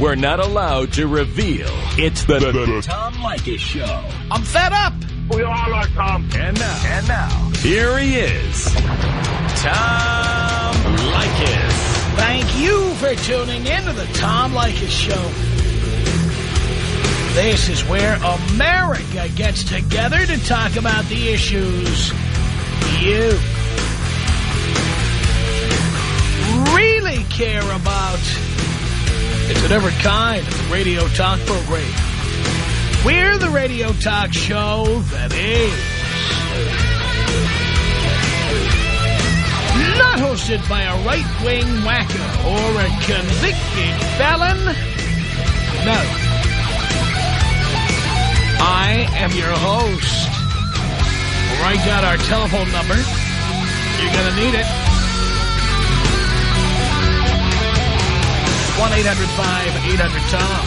we're not allowed to reveal. It's the, the, the Tom Leykis Show. I'm fed up. We all are, Tom. And now, and now, here he is, Tom Leykis. Thank you for tuning in to the Tom Leykis Show. This is where America gets together to talk about the issues you really care about. It's a different kind of radio talk program. We're the radio talk show that is not hosted by a right-wing wacko or a convicted felon. No. I am your host. Write down our telephone number. You're going to need it. 1-800-5800-TOM.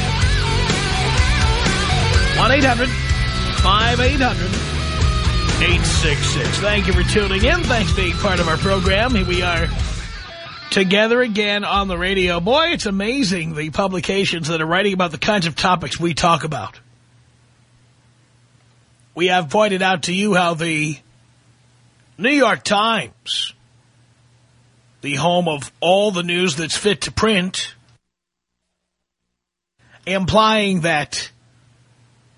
1-800-5800-866. Thank you for tuning in. Thanks for being part of our program. Here we are together again on the radio. Boy, it's amazing the publications that are writing about the kinds of topics we talk about. We have pointed out to you how the New York Times, the home of all the news that's fit to print, implying that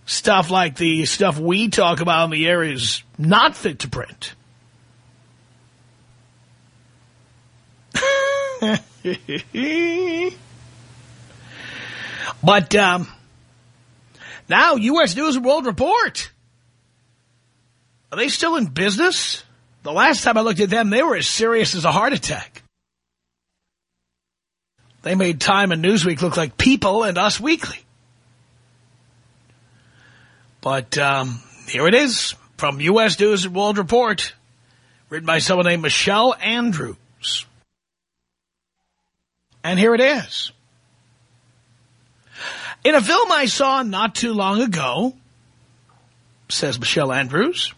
stuff like the stuff we talk about in the air is not fit to print. but um, now, U.S. News and World Report. Are they still in business? The last time I looked at them, they were as serious as a heart attack. They made Time and Newsweek look like People and Us Weekly. But um, here it is from U.S. News and World Report, written by someone named Michelle Andrews. And here it is. In a film I saw not too long ago, says Michelle Andrews,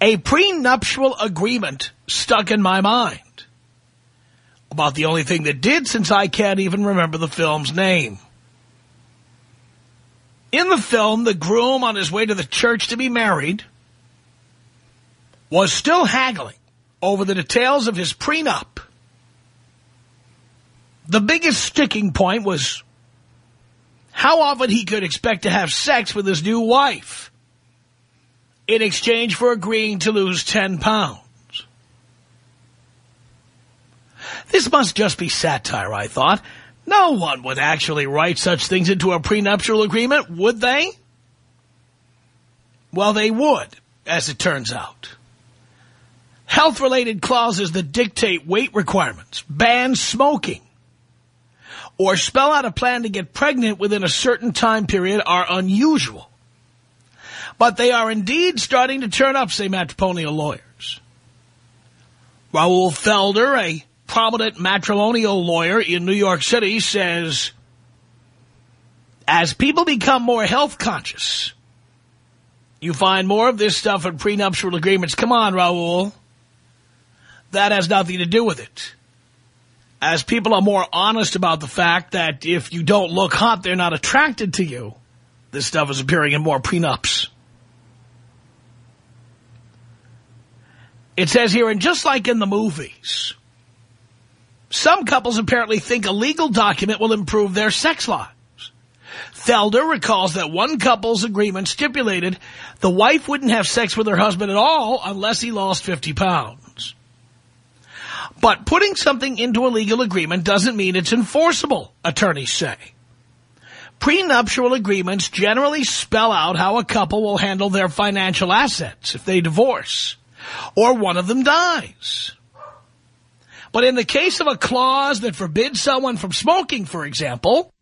a prenuptial agreement stuck in my mind. About the only thing that did since I can't even remember the film's name. In the film, the groom on his way to the church to be married was still haggling over the details of his prenup. The biggest sticking point was how often he could expect to have sex with his new wife in exchange for agreeing to lose 10 pounds. This must just be satire, I thought. No one would actually write such things into a prenuptial agreement, would they? Well, they would, as it turns out. Health-related clauses that dictate weight requirements, ban smoking, or spell out a plan to get pregnant within a certain time period are unusual. But they are indeed starting to turn up, say matrimonial lawyers. Raoul Felder, a prominent matrimonial lawyer in New York City, says, as people become more health conscious, you find more of this stuff in prenuptial agreements. Come on, Raoul. That has nothing to do with it. As people are more honest about the fact that if you don't look hot, they're not attracted to you, this stuff is appearing in more prenups. It says here, and just like in the movies, some couples apparently think a legal document will improve their sex lives. Felder recalls that one couple's agreement stipulated the wife wouldn't have sex with her husband at all unless he lost 50 pounds. But putting something into a legal agreement doesn't mean it's enforceable, attorneys say. Prenuptial agreements generally spell out how a couple will handle their financial assets if they divorce or one of them dies. But in the case of a clause that forbids someone from smoking, for example,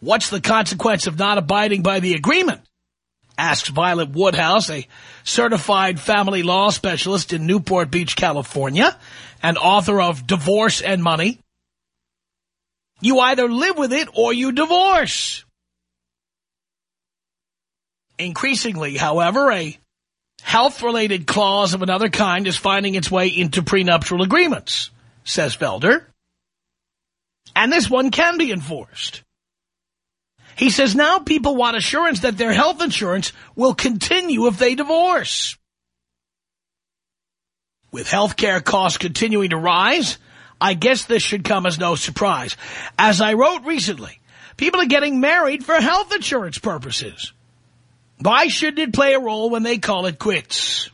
what's the consequence of not abiding by the agreement? Asks Violet Woodhouse, a certified family law specialist in Newport Beach, California, and author of Divorce and Money. You either live with it or you divorce. Increasingly, however, a health-related clause of another kind is finding its way into prenuptial agreements, says Felder. And this one can be enforced. He says now people want assurance that their health insurance will continue if they divorce. With health care costs continuing to rise, I guess this should come as no surprise. As I wrote recently, people are getting married for health insurance purposes. Why shouldn't it play a role when they call it quits?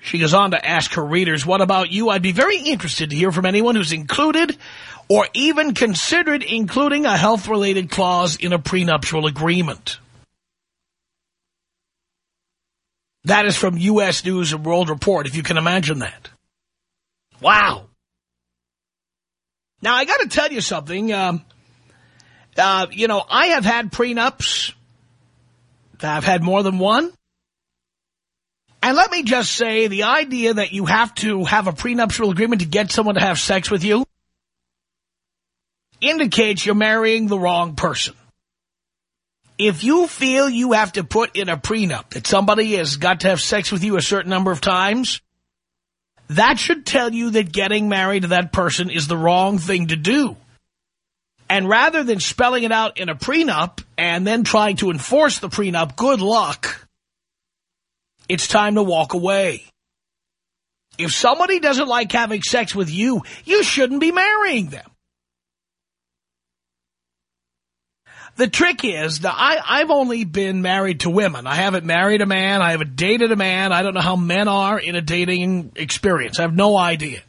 She goes on to ask her readers, what about you? I'd be very interested to hear from anyone who's included or even considered including a health-related clause in a prenuptial agreement. That is from U.S. News and World Report, if you can imagine that. Wow. Now, I got to tell you something. Um, uh, you know, I have had prenups. I've had more than one. And let me just say, the idea that you have to have a prenuptial agreement to get someone to have sex with you indicates you're marrying the wrong person. If you feel you have to put in a prenup that somebody has got to have sex with you a certain number of times, that should tell you that getting married to that person is the wrong thing to do. And rather than spelling it out in a prenup and then trying to enforce the prenup, good luck. It's time to walk away. If somebody doesn't like having sex with you, you shouldn't be marrying them. The trick is that I, I've only been married to women. I haven't married a man. I haven't dated a man. I don't know how men are in a dating experience. I have no idea.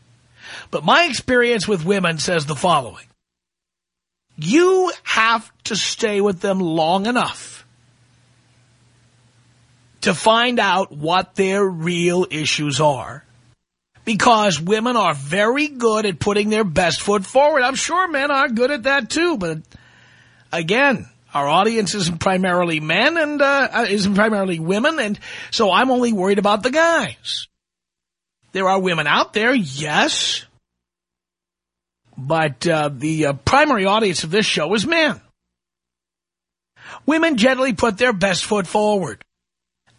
But my experience with women says the following. You have to stay with them long enough to find out what their real issues are. Because women are very good at putting their best foot forward. I'm sure men are good at that too, but again, our audience isn't primarily men and uh, uh, isn't primarily women, and so I'm only worried about the guys. There are women out there, yes, but uh, the uh, primary audience of this show is men. Women generally put their best foot forward.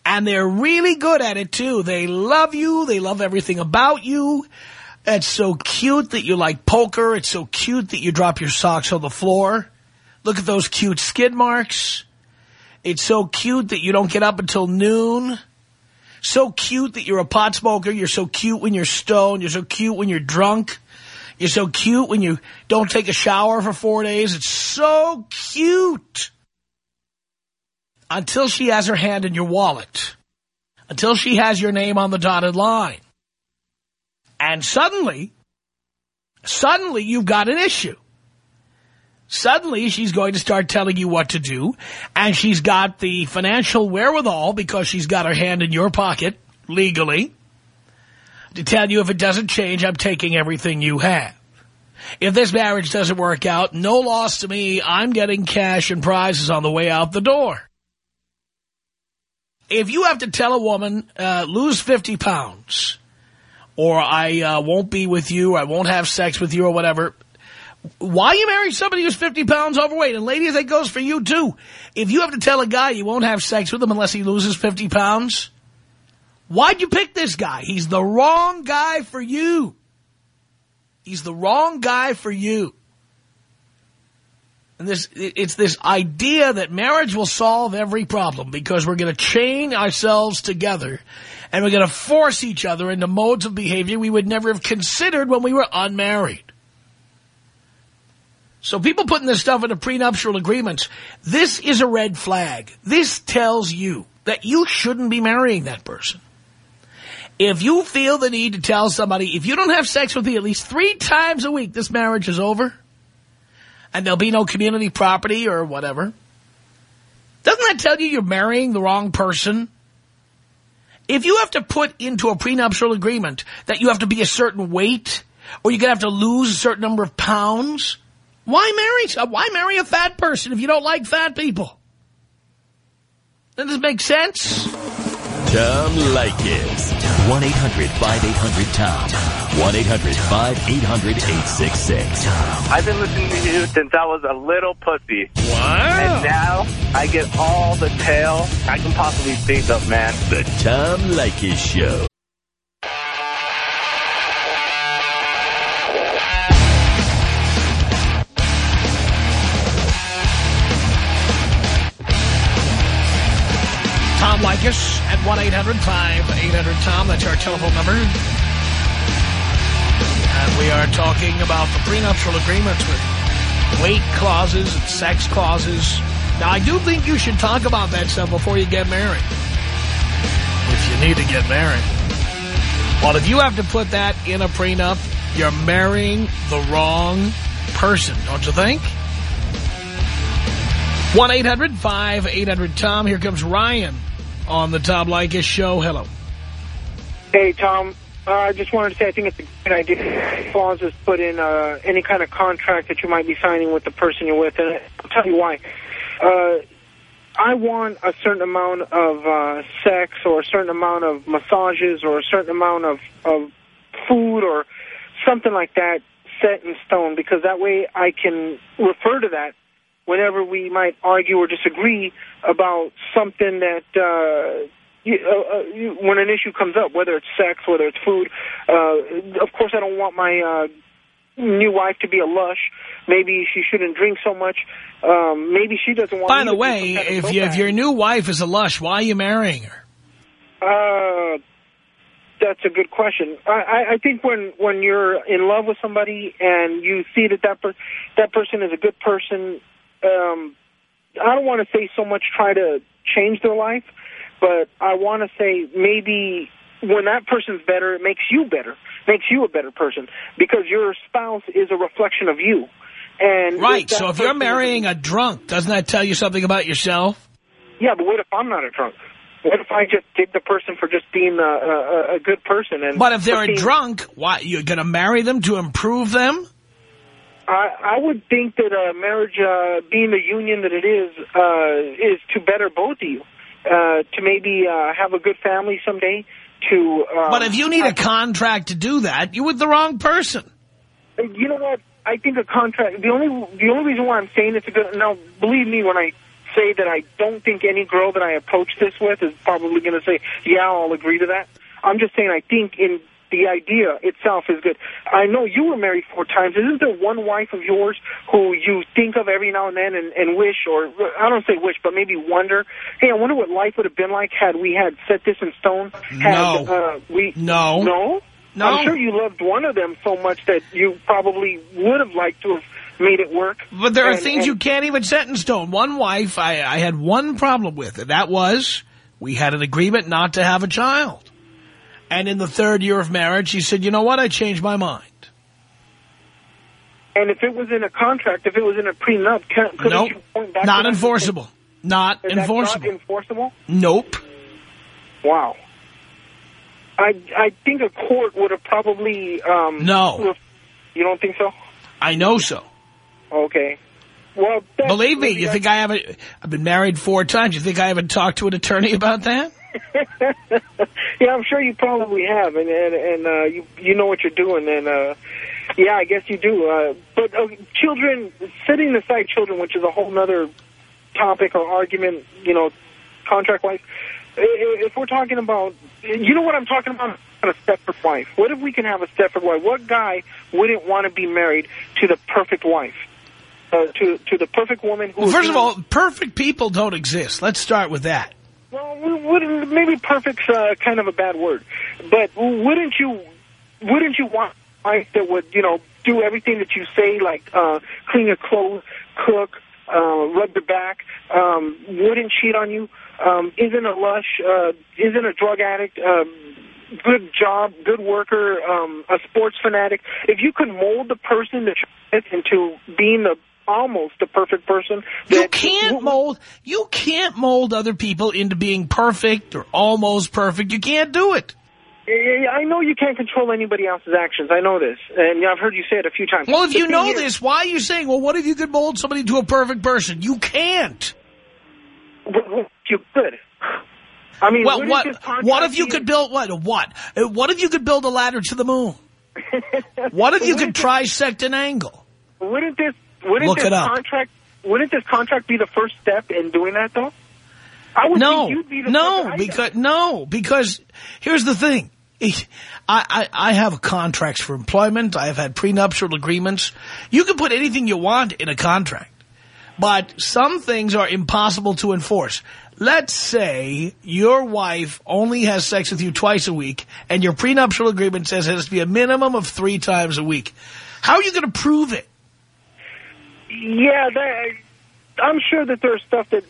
And they're really good at it, too. They love you. They love everything about you. It's so cute that you like poker. It's so cute that you drop your socks on the floor. Look at those cute skid marks. It's so cute that you don't get up until noon. So cute that you're a pot smoker. You're so cute when you're stoned. You're so cute when you're drunk. You're so cute when you don't take a shower for four days. It's so cute. Until she has her hand in your wallet. Until she has your name on the dotted line. And suddenly, suddenly you've got an issue. Suddenly, she's going to start telling you what to do, and she's got the financial wherewithal because she's got her hand in your pocket, legally, to tell you if it doesn't change, I'm taking everything you have. If this marriage doesn't work out, no loss to me, I'm getting cash and prizes on the way out the door. If you have to tell a woman, uh, lose 50 pounds, or I uh, won't be with you, or I won't have sex with you, or whatever, why you marry somebody who's 50 pounds overweight? And ladies, that goes for you too. If you have to tell a guy you won't have sex with him unless he loses 50 pounds, why'd you pick this guy? He's the wrong guy for you. He's the wrong guy for you. And this, it's this idea that marriage will solve every problem because we're going to chain ourselves together and we're going to force each other into modes of behavior we would never have considered when we were unmarried. So people putting this stuff into prenuptial agreements, this is a red flag. This tells you that you shouldn't be marrying that person. If you feel the need to tell somebody, if you don't have sex with me at least three times a week, this marriage is over, and there'll be no community property or whatever, doesn't that tell you you're marrying the wrong person? If you have to put into a prenuptial agreement that you have to be a certain weight, or you're going to have to lose a certain number of pounds, why marry, uh, why marry a fat person if you don't like fat people? Does this make sense? Tom Leykis. 1-800-5800-TOM. 1-800-5800-866. I've been listening to you since I was a little pussy. Wow. And now I get all the tail I can possibly think of, man. The Tom Leykis Show. Leykis at 1-800-5800-TOM. That's our telephone number. And we are talking about the prenuptial agreements with weight clauses and sex clauses. Now, I do think you should talk about that stuff before you get married. If you need to get married. Well, if you have to put that in a prenup, you're marrying the wrong person, don't you think? 1-800-5800-TOM. Here comes Ryan on the Tom Leykis show. Hello. Hey, Tom. Uh, I just wanted to say I think it's a good idea. Clauses put in uh, any kind of contract that you might be signing with the person you're with, and I'll tell you why. Uh, I want a certain amount of uh, sex or a certain amount of massages or a certain amount of, of food or something like that set in stone because that way I can refer to that whenever we might argue or disagree about something that, uh, you, uh, uh, you, when an issue comes up, whether it's sex, whether it's food. Uh, of course, I don't want my uh, new wife to be a lush. Maybe she shouldn't drink so much. Um, maybe she doesn't want. By the way, if you, if your new wife is a lush, why are you marrying her? Uh, that's a good question. I, I think when when you're in love with somebody and you see that that per that person is a good person, um, I don't want to say so much try to change their life, but I want to say maybe when that person's better, it makes you better, makes you a better person because your spouse is a reflection of you. And right. So if you're marrying a drunk, doesn't that tell you something about yourself? Yeah, but what if I'm not a drunk? What if I just take the person for just being a, a, a good person? And But if they're a drunk, why you're going to marry them to improve them? I, I would think that a marriage, uh, being the union that it is, uh, is to better both of you. Uh, to maybe uh, have a good family someday. To um, But if you need a contract to do that, you're with the wrong person. You know what? I think a contract, the only the only reason why I'm saying it's a good, now believe me when I say that I don't think any girl that I approach this with is probably going to say, yeah, I'll agree to that. I'm just saying I think in the idea itself is good. I know you were married four times. Isn't there one wife of yours who you think of every now and then and, and wish, or I don't say wish, but maybe wonder, hey, I wonder what life would have been like had we had set this in stone? Had, no. Uh, we, no. No? No. I'm sure you loved one of them so much that you probably would have liked to have made it work. But there are And- things and- you can't even set in stone. One wife, I, I had one problem with, and that was we had an agreement not to have a child. And in the third year of marriage, he said, you know what, I changed my mind. And if it was in a contract, if it was in a prenup, can, couldn't Nope, you point back to not that and say, enforceable. Not enforceable. not enforceable? Nope. Wow. I I think a court would have probably um No. You don't think so? I know so. Okay. Well, Believe me, you think I haven't, I've been married four times. You think I haven't talked to an attorney about that? yeah, I'm sure you probably have, and and, and uh, you you know what you're doing, and uh, yeah, I guess you do. Uh, but uh, children, setting aside children, which is a whole other topic or argument, you know, contract-wise. If we're talking about, you know what I'm talking about, a Stepford wife. What if we can have a Stepford wife? What guy wouldn't want to be married to the perfect wife? Uh, to to the perfect woman who. Well, first of all, perfect people don't exist. Let's start with that. Well, wouldn't maybe perfect's uh, kind of a bad word, but wouldn't you wouldn't you want wife that would you know do everything that you say, like uh, clean your clothes, cook, uh, rub your back, um, wouldn't cheat on you, um, isn't a lush, uh, isn't a drug addict, um, good job, good worker, um, a sports fanatic. If you could mold the person that into being the almost the perfect person, You can't mold, you can't mold other people into being perfect or almost perfect. You can't do it. I know you can't control anybody else's actions. I know this, and I've heard you say it a few times. Well, if The you know is- this, why are you saying, well, what if you could mold somebody to a perfect person? You can't. You could. I mean, Well, what, what if you could build, what, what? Uh, What if you could build a ladder to the moon? What if you could this- trisect an angle? Wouldn't this? Wouldn't Look this contract? Wouldn't this contract be the first step in doing that, though? I would No, think you'd be the no, because no, because here's the thing. I, I, I have contracts for employment. I have had prenuptial agreements. You can put anything you want in a contract, but some things are impossible to enforce. Let's say your wife only has sex with you twice a week and your prenuptial agreement says it has to be a minimum of three times a week. How are you going to prove it? Yeah, that, I'm sure that there's stuff that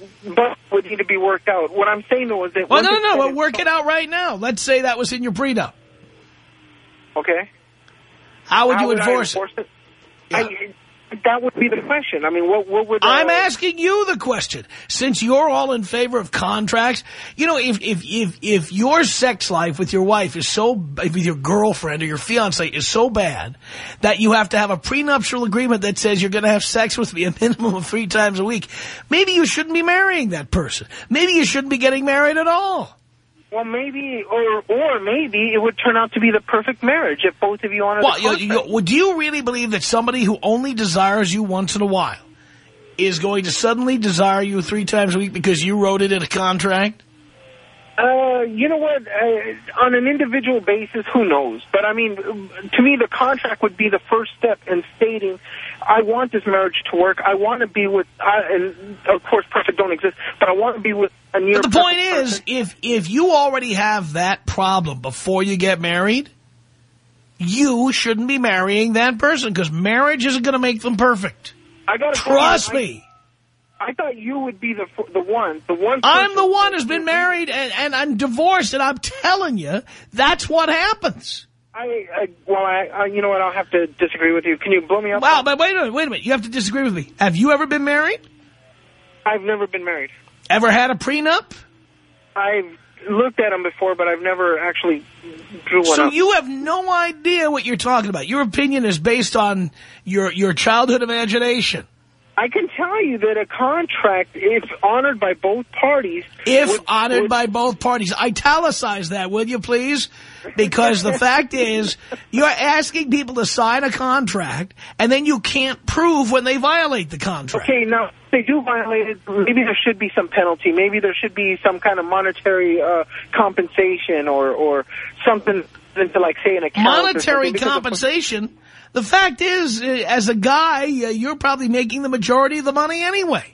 would need to be worked out. What I'm saying, though, is that... Well, no, no, no. We'll work it out right now. Let's say that was in your prenup. Okay. How would How you would enforce, enforce it? it? Yeah. I, that would be the question. I mean, what, what would... Uh, I'm asking you the question. Since you're all in favor of contracts, you know, if if if if your sex life with your wife is so, with your girlfriend or your fiance is so bad that you have to have a prenuptial agreement that says you're going to have sex with me a minimum of three times a week, maybe you shouldn't be marrying that person. Maybe you shouldn't be getting married at all. Well, maybe, or or maybe it would turn out to be the perfect marriage if both of you honor Well, you, you, do you really believe that somebody who only desires you once in a while is going to suddenly desire you three times a week because you wrote it in a contract? Uh, you know what? Uh, on an individual basis, who knows? But I mean, to me, the contract would be the first step in stating, I want this marriage to work. I want to be with, I, and of course, perfect don't exist, but I want to be with. But the point is, if if you already have that problem before you get married, you shouldn't be marrying that person because marriage isn't going to make them perfect. I you, Trust I- me. I thought you would be the the one, the one. I'm the one who's been married and, and I'm divorced, and I'm telling you, that's what happens. I, I well, I, I, you know what? I'll have to disagree with you. Can you blow me up? Wow, but wait a minute, wait a minute. You have to disagree with me. Have you ever been married? I've never been married. Ever had a prenup? I've looked at them before, but I've never actually drew one So up. you have no idea what you're talking about. Your opinion is based on your your childhood imagination. I can tell you that a contract, if honored by both parties, If would- honored would- by both parties. Italicize that, will you please? Because the fact is, you're asking people to sign a contract, and then you can't prove when they violate the contract. Okay, now, they do violate it, maybe there should be some penalty. Maybe there should be some kind of monetary uh, compensation or, or something into, like, say, an account. Monetary something, because of- compensation. The fact is, uh, as a guy, uh, you're probably making the majority of the money anyway.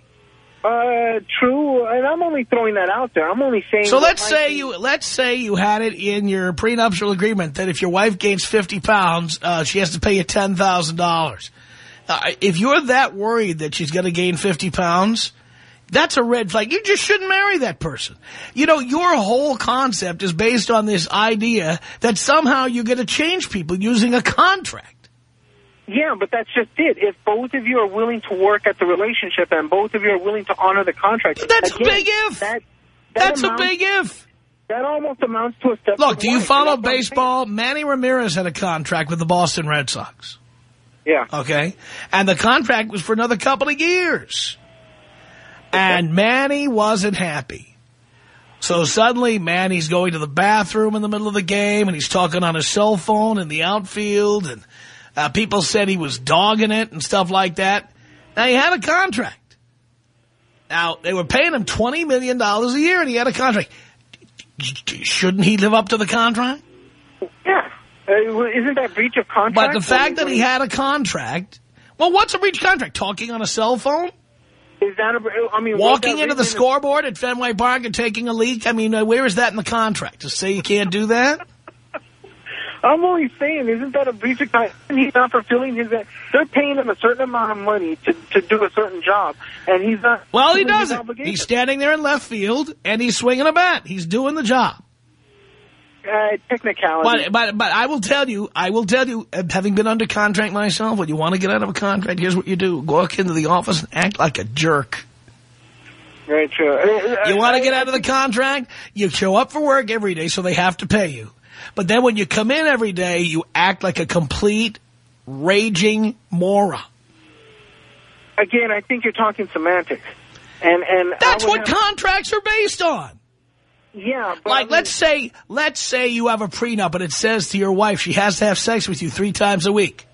Uh, true, and I'm only throwing that out there. I'm only saying... So let's say be- you let's say you had it in your prenuptial agreement that if your wife gains 50 pounds, uh, she has to pay you $10,000. Uh, if you're that worried that she's going to gain 50 pounds, that's a red flag. You just shouldn't marry that person. You know, your whole concept is based on this idea that somehow you're going to change people using a contract. Yeah, but that's just it. If both of you are willing to work at the relationship and both of you are willing to honor the contract... That's a again, big if. That, that That's a big if. That almost amounts to a step Look, do you and follow that's what I'm saying. baseball? Manny Ramirez had a contract with the Boston Red Sox. Yeah. Okay. And the contract was for another couple of years. And Manny wasn't happy. So suddenly Manny's going to the bathroom in the middle of the game and he's talking on his cell phone in the outfield and uh, people said he was dogging it and stuff like that. Now he had a contract. Now they were paying him $20 million a year and he had a contract. Shouldn't he live up to the contract? Yeah. Uh, isn't that breach of contract? But the fact that he had a contract, well, what's a breach of contract? Talking on a cell phone? Is that a, I mean, Walking into the scoreboard at Fenway Park and taking a leak? I mean, uh, where is that in the contract? To say you can't do that? I'm only saying, isn't that a breach of contract? He's not fulfilling his, they're paying him a certain amount of money to, to do a certain job, and he's not. Well, he doesn't. He's standing there in left field, and he's swinging a bat. He's doing the job. Uh, technicality. But, but, but I will tell you, I will tell you, uh, having been under contract myself, when you want to get out of a contract, here's what you do. Walk into the office and act like a jerk. Very true. Uh, You want to get out of the contract? You show up for work every day, so they have to pay you. But then when you come in every day, you act like a complete raging moron. Again, I think you're talking semantics. And, and That's what have- contracts are based on. Yeah, but I Like, mean, let's say, let's say you have a prenup and it says to your wife she has to have sex with you three times a week.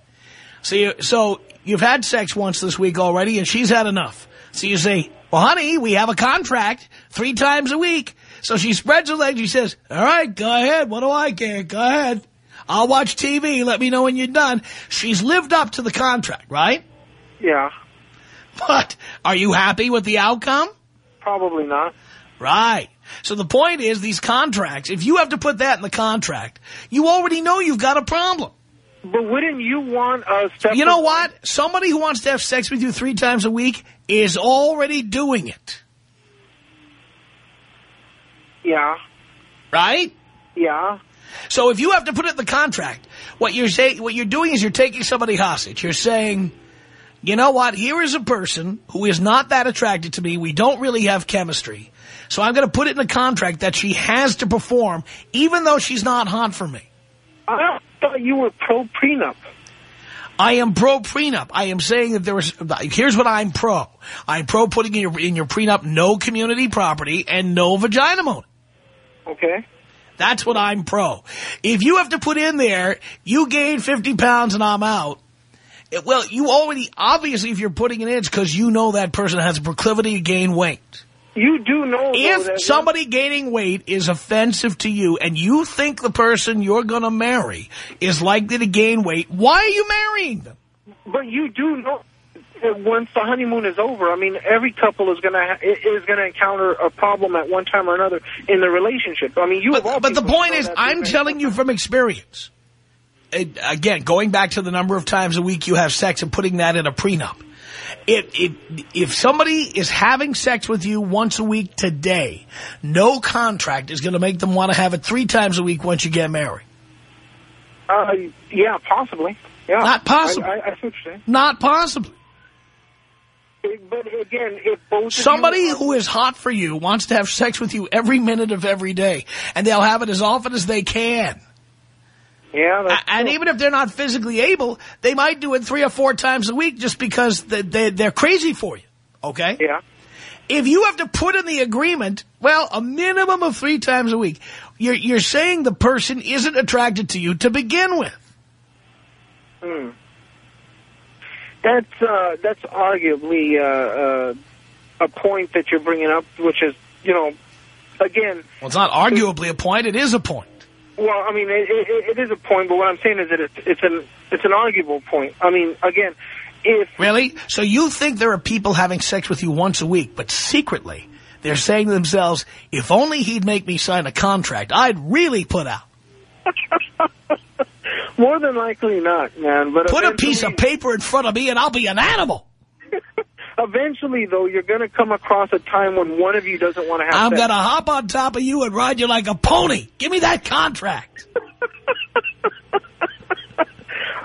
So, you, so you've had sex once this week already and she's had enough. So you say, well, honey, we have a contract three times a week. So she spreads her legs. She says, all right, go ahead. What do I care? Go ahead. I'll watch TV. Let me know when you're done. She's lived up to the contract, right? Yeah, But are you happy with the outcome? probably not. Right. So the point is these contracts, if you have to put that in the contract, you already know you've got a problem. But wouldn't you want a step? You know what? Somebody who wants to have sex with you three times a week is already doing it. Yeah. Right? Yeah. So if you have to put it in the contract, what you're saying, what you're doing is you're taking somebody hostage. You're saying, you know what? Here is a person who is not that attracted to me. We don't really have chemistry. So I'm going to put it in the contract that she has to perform, even though she's not hot for me. I thought you were pro prenup. I am pro prenup. I am saying that there is. Here's what I'm pro. I'm pro putting in your in your prenup no community property and no vagina moaning. Okay. That's what I'm pro. If you have to put in there, you gain 50 pounds and I'm out. It, well, you already, obviously, if you're putting it in, it's because you know that person has a proclivity to gain weight. You do know, If somebody gaining weight is offensive to you and you think the person you're going to marry is likely to gain weight, why are you marrying them? But you do know once the honeymoon is over, I mean, every couple is gonna is gonna encounter a problem at one time or another in the relationship. I mean, you. But, but the point is, I'm telling you from experience. It, again, going back to the number of times a week you have sex and putting that in a prenup. It, it, if somebody is having sex with you once a week today, no contract is going to make them want to have it three times a week once you get married. Uh, yeah, possibly. Yeah, Not possible. I, I, I see what you're saying. Not possible. But again, if both Somebody you who is hot for you wants to have sex with you every minute of every day, and they'll have it as often as they can. Yeah, that's And true. even if they're not physically able, they might do it three or four times a week just because they- they- they're crazy for you. Okay? yeah, If you have to put in the agreement, well, a minimum of three times a week, you're, you're saying the person isn't attracted to you to begin with. Hmm. That's uh, that's arguably uh, uh, a point that you're bringing up, which is, you know, again, Well, it's not arguably a point, it is a point. Well, I mean, it, it, it is a point, but what I'm saying is that it's it's an it's an arguable point. I mean, again, if Really? So you think there are people having sex with you once a week, but secretly they're saying to themselves, if only he'd make me sign a contract, I'd really put out. more than likely not, man, but Put a piece of paper in front of me and I'll be an animal. Eventually, though, you're going to come across a time when one of you doesn't want to have I'm going to hop on top of you and ride you like a pony. Give me that contract.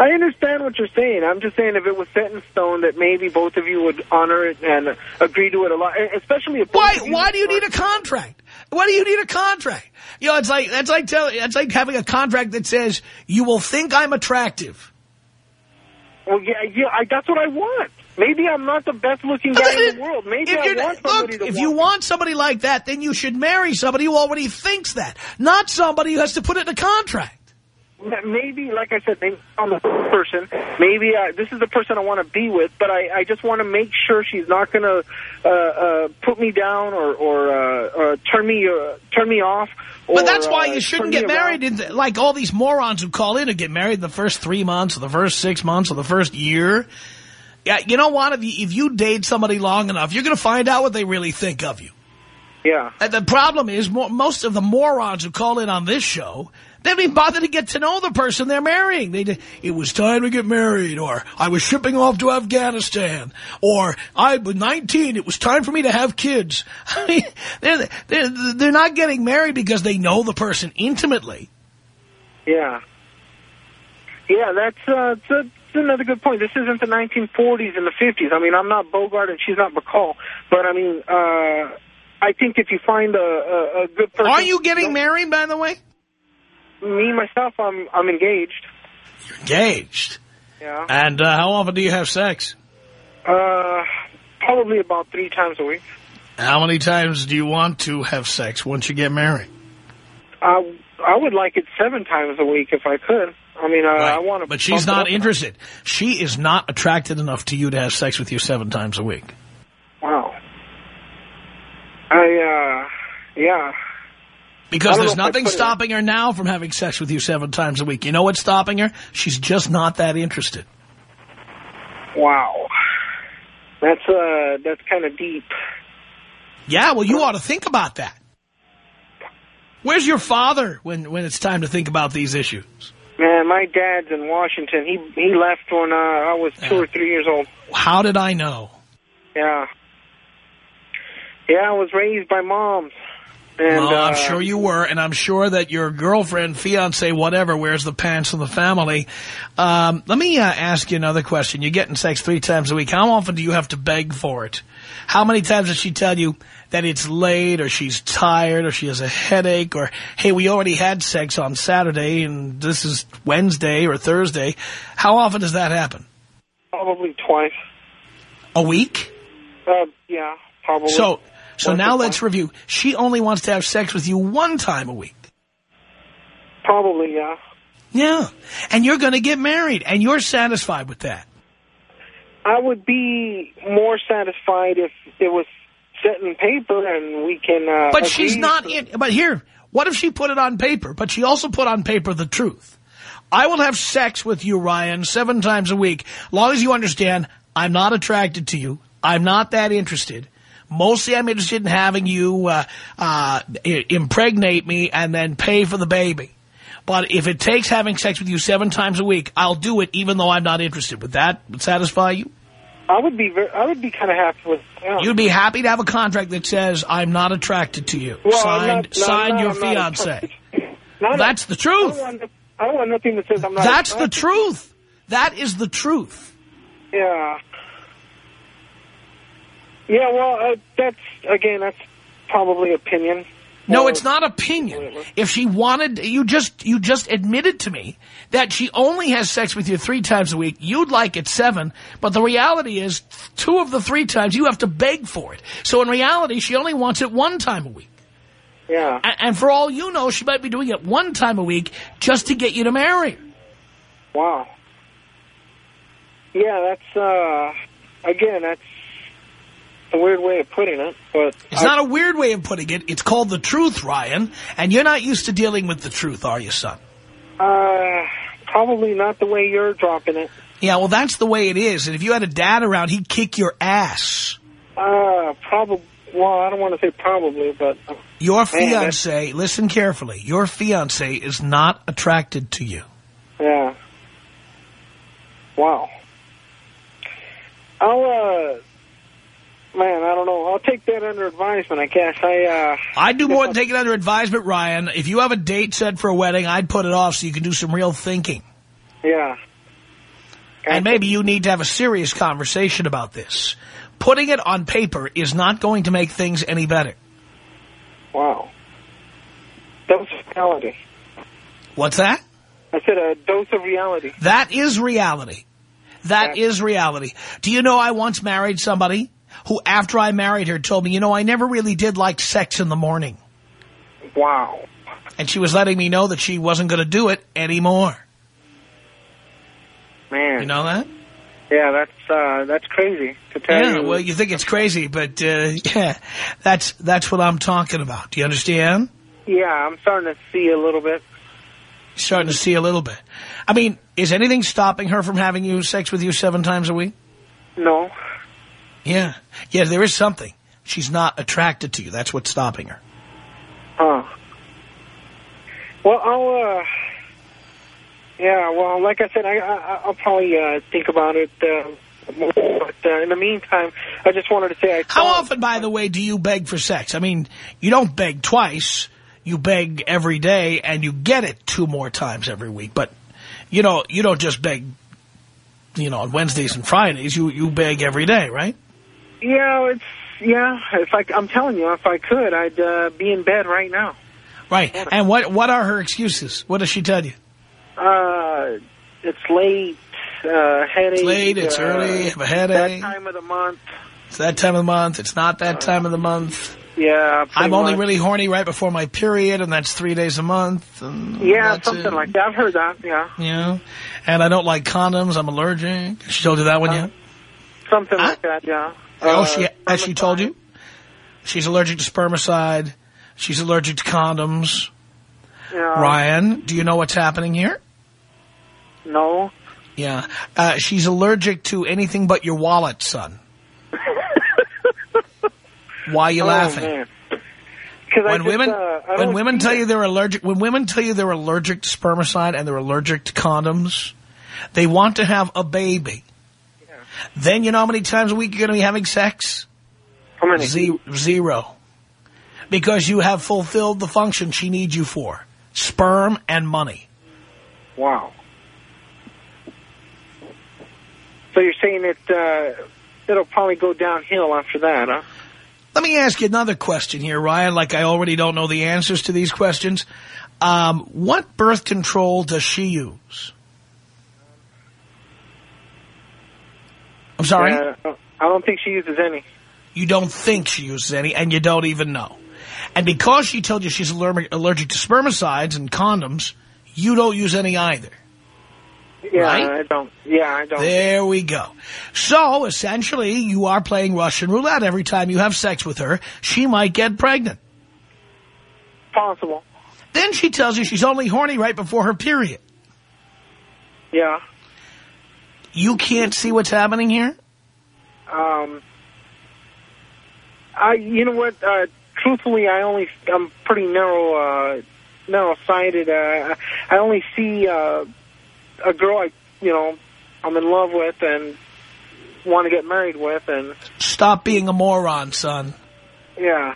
I understand what you're saying. I'm just saying if it was set in stone that maybe both of you would honor it and agree to it a lot, especially if Why? Why do you need a contract? Why do you need a contract? You know, it's like that's like telling it's like having a contract that says you will think I'm attractive. Well, yeah, yeah, I, that's what I want. Maybe I'm not the best looking guy in the world. Maybe If I want somebody look, if you want somebody like that, then you should marry somebody who already thinks that, not somebody who has to put it in a contract. Maybe, like I said, maybe I'm the person. Maybe uh, this is the person I want to be with, but I, I just want to make sure she's not going to uh, uh, put me down or or, uh, or turn me uh, turn me off. Or, But that's why uh, you shouldn't get married. In like all these morons who call in and get married the first three months, or the first six months, or the first year. Yeah, you know what? If you, if you date somebody long enough, you're going to find out what they really think of you. Yeah. And the problem is, mo most of the morons who call in on this show, they don't even bother to get to know the person they're marrying. They, it was time to get married, or I was shipping off to Afghanistan, or I was 19, it was time for me to have kids. I mean, they're, they're, they're not getting married because they know the person intimately. Yeah. Yeah, that's, uh, that's, a, that's another good point. This isn't the 1940s and the 50s. I mean, I'm not Bogart and she's not Bacall, but I mean, uh, I think if you find a, a, a good person... Are you getting married, by the way? Me, myself, I'm, I'm engaged. You're engaged. Yeah. And uh, how often do you have sex? Uh, probably about three times a week. How many times do you want to have sex once you get married? I, I would like it seven times a week if I could. I mean, uh, I want to... But she's not interested. She is not attracted enough to you to have sex with you seven times a week. Wow. I, uh, yeah. Because there's I nothing put it- stopping her now from having sex with you seven times a week. You know what's stopping her? She's just not that interested. Wow. That's, uh, that's kind of deep. Yeah, well, you ought to think about that. Where's your father when, when it's time to think about these issues? Man, my dad's in Washington. He he left when uh, I was two Yeah. or three years old. How did I know? Yeah. Yeah, I was raised by moms. And, well, I'm uh, sure you were, and I'm sure that your girlfriend, fiance, whatever, wears the pants in the family. Um, let me uh, ask you another question. You're getting sex three times a week. How often do you have to beg for it? How many times does she tell you that it's late, or she's tired, or she has a headache, or, hey, we already had sex on Saturday, and this is Wednesday or Thursday? How often does that happen? Probably twice. A week? Uh, yeah, probably. So, so Once now let's review. She only wants to have sex with you one time a week. Probably, yeah. Yeah. And you're going to get married, and you're satisfied with that. I would be more satisfied if it was set in paper and we can... Uh, But she's not in. But here, what if she put it on paper, but she also put on paper the truth? I will have sex with you, Ryan, seven times a week, long as you understand I'm not attracted to you. I'm not that interested. Mostly I'm interested in having you uh, uh, impregnate me and then pay for the baby. But if it takes having sex with you seven times a week, I'll do it even though I'm not interested. Would that satisfy you? I would be very, I would be kind of happy with... Yeah. You'd be happy to have a contract that says, I'm not attracted to you. Well, signed not- signed no, your I'm fiance. No, no, That's the I truth. don't, want, I don't want nothing that says I'm not... That's the truth. That is the truth. Yeah. Yeah, well, uh, that's, again, that's probably opinion. No, it's not opinion. If she wanted, you just you just admitted to me that she only has sex with you three times a week. You'd like it seven, but the reality is two of the three times you have to beg for it. So in reality, she only wants it one time a week. Yeah. A- And for all you know, she might be doing it one time a week just to get you to marry her. Wow. Yeah, that's, uh, again, that's a weird way of putting it, but... It's I- not a weird way of putting it. It's called the truth, Ryan. And you're not used to dealing with the truth, are you, son? Uh, probably not the way you're dropping it. Yeah, well, that's the way it is. And if you had a dad around, he'd kick your ass. Uh, probably, well, I don't want to say probably, but... uh, Your Man, fiancé, listen carefully, your fiancé is not attracted to you. Yeah. Wow. I'll, uh... Man, I don't know. I'll take that under advisement, I guess. I, uh... I'd do more than take it under advisement, Ryan. If you have a date set for a wedding, I'd put it off so you can do some real thinking. Yeah. And maybe you need to have a serious conversation about this. Putting it on paper is not going to make things any better. Wow. Dose of reality. What's that? I said a dose of reality. That is reality. That is reality. Do you know I once married somebody who, after I married her, told me, you know, I never really did like sex in the morning. Wow. And she was letting me know that she wasn't going to do it anymore. Man. You know that? Yeah, that's, uh, that's crazy to tell Yeah, you. well, you think it's crazy, but, uh, yeah, that's, that's what I'm talking about. Do you understand? Yeah, I'm starting to see a little bit. Starting to see a little bit. I mean, is anything stopping her from having you sex with you seven times a week? No. Yeah. Yeah, there is something. She's not attracted to you. That's what's stopping her. Huh. Well, I'll, uh, yeah, well, like I said, I, I, I'll probably, uh, think about it, uh, more. But, uh, in the meantime, I just wanted to say I How often, by the way, do you beg for sex? I mean, you don't beg twice. You beg every day, and you get it two more times every week. But, you know, you don't just beg, you know, on Wednesdays and Fridays. You, you beg every day, right? Yeah, it's, yeah, if I, I'm telling you, if I could, I'd, uh, be in bed right now. Right. And what, what are her excuses? What does she tell you? Uh, it's late, uh, headache. It's late, it's uh, early, have a headache. That time of the month. It's that time of the month. It's not that time of the month. Yeah, I'm only much. really horny right before my period, and that's three days a month. And Yeah, something it. like that. I've heard that, yeah. Know? And I don't like condoms. I'm allergic. She told you that one yet? Something Huh? like that, yeah. Oh, she has she told you? She's allergic to spermicide. She's allergic to condoms. Yeah. Ryan, do you know what's happening here? No. Yeah. Uh, she's allergic to anything but your wallet, son. Why are you oh, laughing? When just, women uh, when women tell it. you they're allergic when women tell you they're allergic to spermicide and they're allergic to condoms, they want to have a baby. Then you know how many times a week you're going to be having sex? how many? Ze- Zero. Because you have fulfilled the function she needs you for. Sperm and money. Wow. So you're saying it uh, it'll probably go downhill after that, huh? Let me ask you another question here, Ryan, like I already don't know the answers to these questions. Um, what birth control does she use? I'm sorry? Uh, I don't think she uses any. You don't think she uses any, and you don't even know. And because she told you she's allergic, allergic to spermicides and condoms, you don't use any either. Yeah, Right? I don't. Yeah, I don't. There we go. So, essentially, you are playing Russian roulette every time you have sex with her. She might get pregnant. Possible. Then she tells you she's only horny right before her period. Yeah. You can't see what's happening here? Um. I. You know what? Uh, truthfully, I only. I'm pretty narrow. Uh, narrow-sighted. Uh, I only see uh, a girl. I. You know, I'm in love with and want to get married with, and Stop being a moron, son. Yeah.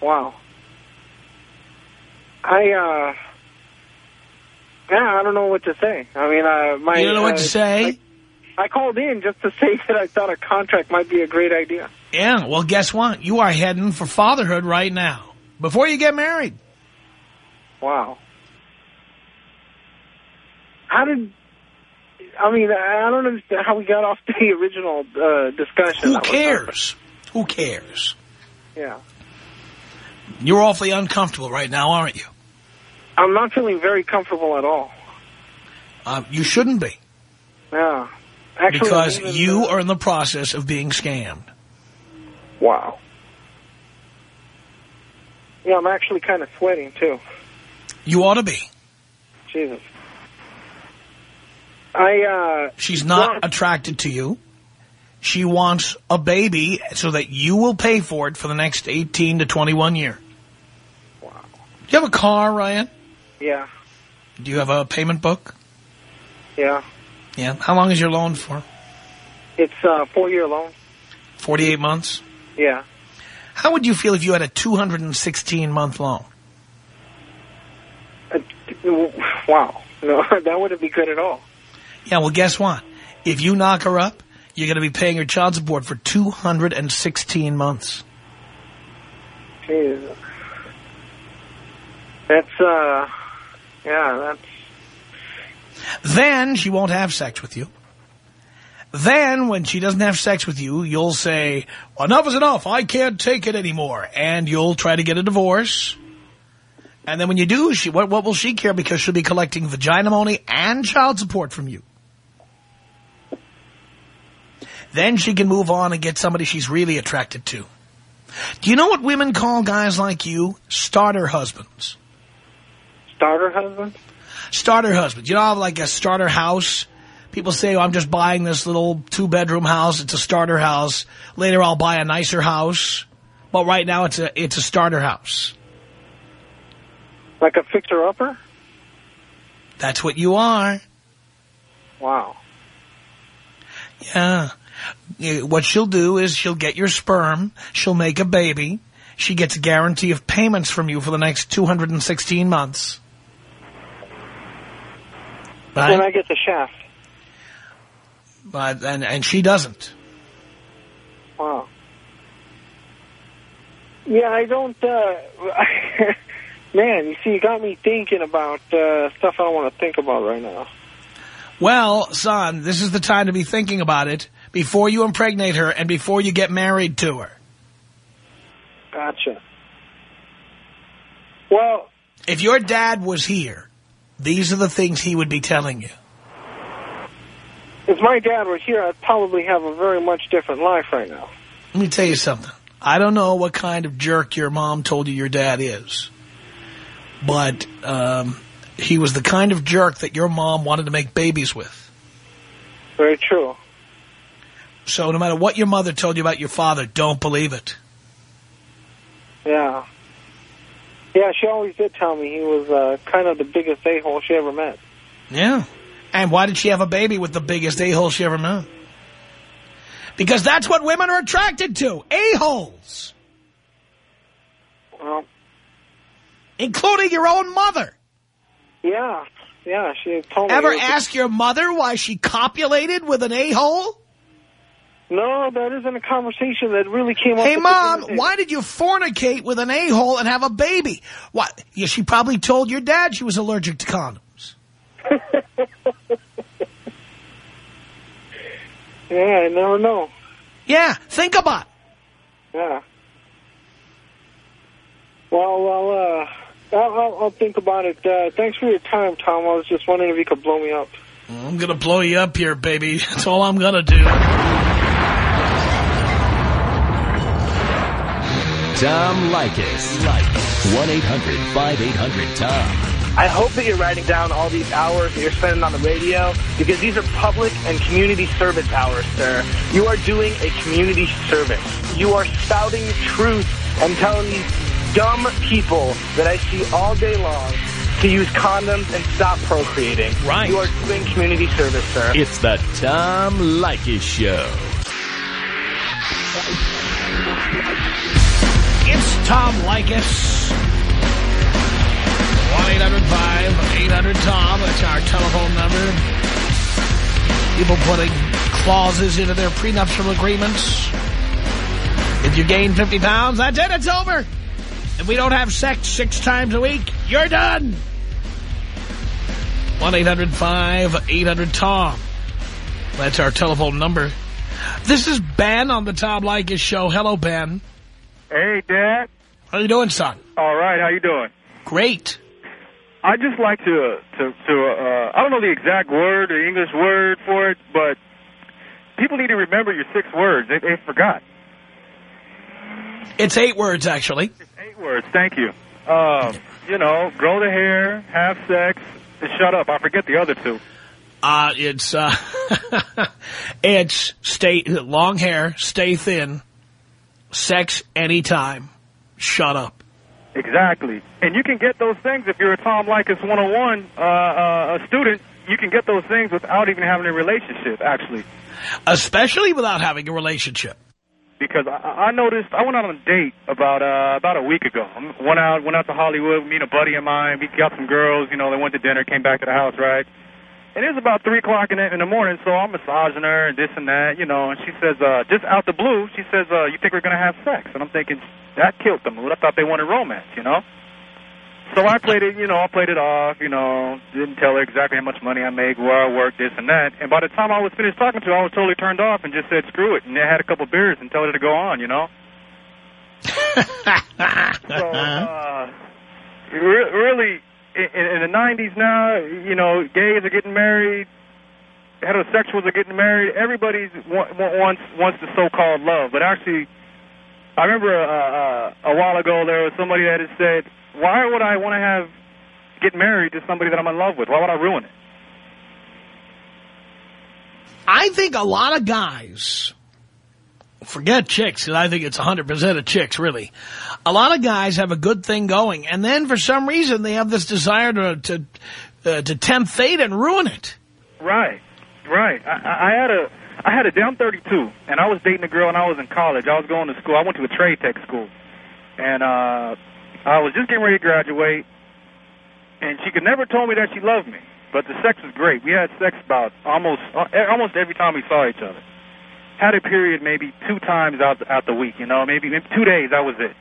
Wow. I, uh, yeah, I don't know what to say. I mean, uh, my, You don't know what uh, to say? I, I called in just to say that I thought a contract might be a great idea. Yeah, well, guess what? You are heading for fatherhood right now. Before you get married. Wow. How did, I mean, I don't understand how we got off the original, uh, discussion. Who cares? Who cares? Yeah. You're awfully uncomfortable right now, aren't you? I'm not feeling very comfortable at all. Uh, you shouldn't be. Yeah. Actually, Because you uh, are in the process of being scammed. Wow. Yeah, I'm actually kind of sweating, too. You ought to be. Jesus. I, uh... She's not attracted to you. She wants a baby so that you will pay for it for the next 18 to 21 years. Wow. Do you have a car, Ryan? Yeah. Do you have a payment book? Yeah. Yeah. How long is your loan for? It's a four-year loan. 48 months? Yeah. How would you feel if you had a 216-month loan? Uh, wow. No, that wouldn't be good at all. Yeah, well, guess what? If you knock her up, you're going to be paying her child support for 216 months. Jesus. That's, uh... Yeah, that's... Then she won't have sex with you. Then, when she doesn't have sex with you, you'll say, enough is enough, I can't take it anymore. And you'll try to get a divorce. And then when you do, she what, what will she care? Because she'll be collecting vagina money and child support from you. Then she can move on and get somebody she's really attracted to. Do you know what women call guys like you? Starter husbands. Starter husband? Starter husband. You know like a starter house? People say, oh, I'm just buying this little two-bedroom house. It's a starter house. Later I'll buy a nicer house. But right now it's a it's a starter house. Like a fixer-upper? That's what you are. Wow. Yeah. Yeah, What she'll do is she'll get your sperm. She'll make a baby. She gets a guarantee of payments from you for the next 216 months. Then Right? I get the shaft. But, and, and she doesn't. Wow. Yeah, I don't, uh, man, you see, you got me thinking about, uh, stuff I don't want to think about right now. Well, son, this is the time to be thinking about it before you impregnate her and before you get married to her. Gotcha. Well, If your dad was here, these are the things he would be telling you. if my dad were here, I'd probably have a very much different life right now. Let me tell you something. I don't know what kind of jerk your mom told you your dad is, but um, he was the kind of jerk that your mom wanted to make babies with. Very true. So no matter what your mother told you about your father, don't believe it. Yeah. Yeah, she always did tell me he was uh, kind of the biggest a-hole she ever met. Yeah. And why did she have a baby with the biggest a-hole she ever met? Because that's what women are attracted to, a-holes. Well, Including your own mother. yeah. Yeah, she told me. Ever ask your mother why she copulated with an a-hole? No, that isn't a conversation that really came up. Hey, Mom, why did you fornicate with an a-hole and have a baby? What? Yeah, she probably told your dad she was allergic to condoms. Yeah, I never know. Yeah, think about it. Yeah. Well, well, uh, I'll, I'll, I'll think about it. Uh, thanks for your time, Tom. I was just wondering if you could blow me up. I'm going to blow you up here, baby. That's all I'm going to do. Tom Leykis. 1-800-5800-TOM. I hope that you're writing down all these hours that you're spending on the radio because these are public and community service hours, sir. You are doing a community service. You are spouting the truth and telling these dumb people that I see all day long to use condoms and stop procreating. Right. You are doing community service, sir. It's the Tom Leykis Show. It's Tom Leykis. 1-800-5800-TOM. That's our telephone number. People putting clauses into their prenuptial agreements. If you gain 50 pounds, that's it. It's over. If we don't have sex six times a week, you're done. 1-800-5800-TOM. That's our telephone number. This is Ben on the Tom Leykis Show. Hello, Ben. Hey, Dad. How you doing, son? All right, how you doing? Great. I just like to to to uh, I don't know the exact word, the English word for it, but people need to remember your six words. They, they forgot. It's eight words, actually. Eight words. Thank you. Um, you know, grow the hair, have sex, and shut up. I forget the other two. Uh, it's, uh, it's stay, long hair, stay thin, sex anytime, shut up. Exactly. And you can get those things if you're a Tom Leykis 101 uh, uh, a student. You can get those things without even having a relationship, actually. Especially without having a relationship. because I, I noticed I went out on a date about uh, about a week ago. I went out went out to Hollywood, me and a buddy of mine. We got some girls, you know. They went to dinner, came back to the house, right? And it was about three o'clock in the, in the morning, so I'm massaging her and this and that, you know. And she says, uh, just out the blue, she says, uh, "You think we're gonna have sex?" And I'm thinking that killed the mood. I thought they wanted romance, you know. So I played it, you know, I played it off, you know, didn't tell her exactly how much money I make, where I work, this and that. And by the time I was finished talking to her, I was totally turned off and just said, screw it. And I had a couple beers and told her to go on, you know. So, uh, re- really, in, in the 90s now, you know, gays are getting married, heterosexuals are getting married. Everybody wa- wa- wants wants the so-called love, but actually, I remember uh, uh, a while ago there was somebody that had said, "Why would I want to have get married to somebody that I'm in love with? Why would I ruin it?" I think a lot of guys, forget chicks, and I think it's 100% of chicks, really. A lot of guys have a good thing going, and then for some reason they have this desire to to, uh, to tempt fate and ruin it. Right, right. I, I had a I had a down 32, and I was dating a girl, and I was in college. I was going to school. I went to a trade tech school, and uh, I was just getting ready to graduate. And she could never told me that she loved me, but the sex was great. We had sex about almost uh, almost every time we saw each other. Had a period maybe two times out out the week, you know, maybe, maybe two days. That was it.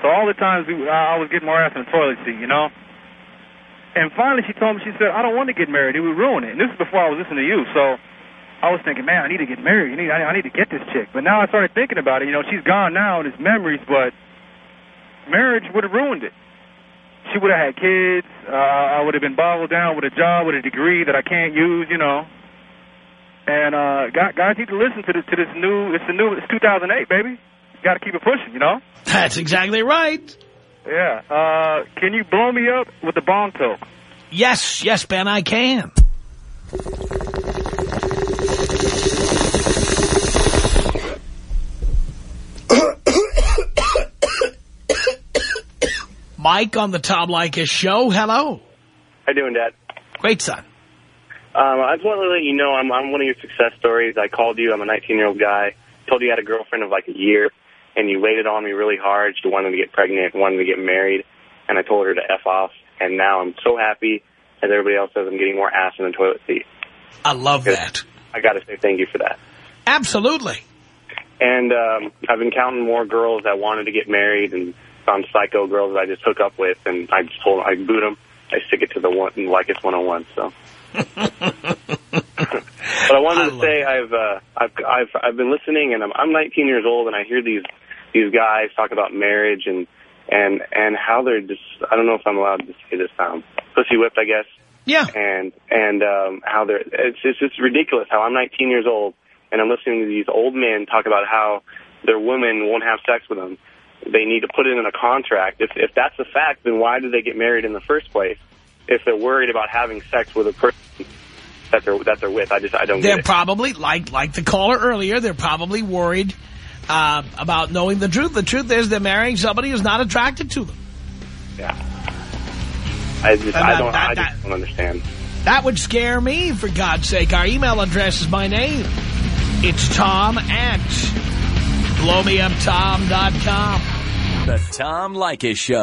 So all the times we, I was getting more ass in the toilet seat, you know. And finally, she told me, she said, I don't want to get married. It would ruin it. And this is before I was listening to you. So I was thinking, man, I need to get married. I need, I need to get this chick. But now I started thinking about it. You know, she's gone now and it's memories, but marriage would have ruined it. She would have had kids. Uh, I would have been boggled down with a job, with a degree that I can't use, you know and uh, guys need to listen to this to this new. It's the new. It's 2008, baby. Got to keep it pushing, you know. That's exactly right. Yeah. Uh, can you blow me up with the bomb talk? Yes, yes, Ben, I can. Mike on the Tom Leykis show. Hello. How you doing, Dad? Great, son. Um, I just want to let you know I'm, I'm one of your success stories. I called you. I'm a 19-year-old guy. Told you you had a girlfriend of like a year, and you waited on me really hard. She wanted to get pregnant, wanted to get married, and I told her to F off. And now I'm so happy, as everybody else says, I'm getting more ass in the toilet seat. I love that. I got to say thank you for that. Absolutely. And um, I've been counting more girls that wanted to get married and found psycho girls that I just hook up with, and I just told I boot them. I stick it to the one like it's 101. So. But I wanted I to say I've uh, I've I've I've been listening, and I'm I'm 19 years old, and I hear these these guys talk about marriage and and and how they're just I don't know if I'm allowed to say this um pussy whipped, I guess Yeah. and and um, how they're it's it's just ridiculous how I'm 19 years old and I'm listening to these old men talk about how their women won't have sex with them. They need to put it in a contract. If if that's a fact, then why do they get married in the first place? If they're worried about having sex with a person that they're that they're with, I just I don't They're get it. probably, like like the caller earlier, they're probably worried uh, about knowing the truth. The truth is they're marrying somebody who's not attracted to them. yeah. I just And I don't that- I that- just don't understand. That would scare me, for God's sake. Our email address is my name. It's Tom at blowmeuptom.com. The Tom Leykis Show.